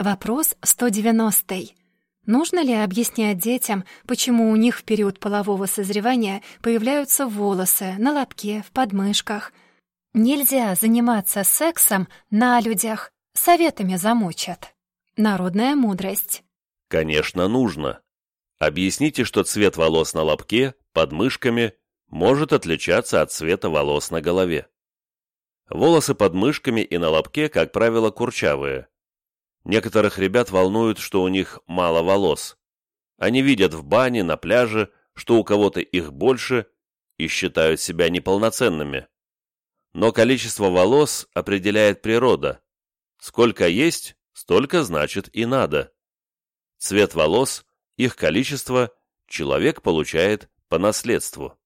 Вопрос 190. Нужно ли объяснять детям, почему у них в период полового созревания появляются волосы на лобке, в подмышках? Нельзя заниматься сексом на людях, советами замучат. Народная мудрость. Конечно, нужно. Объясните, что цвет волос на лобке, под мышками, может отличаться от цвета волос на голове. Волосы под мышками и на лобке, как правило, курчавые. Некоторых ребят волнует, что у них мало волос. Они видят в бане, на пляже, что у кого-то их больше и считают себя неполноценными. Но количество волос определяет природа. Сколько есть, столько значит и надо. Цвет волос, их количество человек получает по наследству.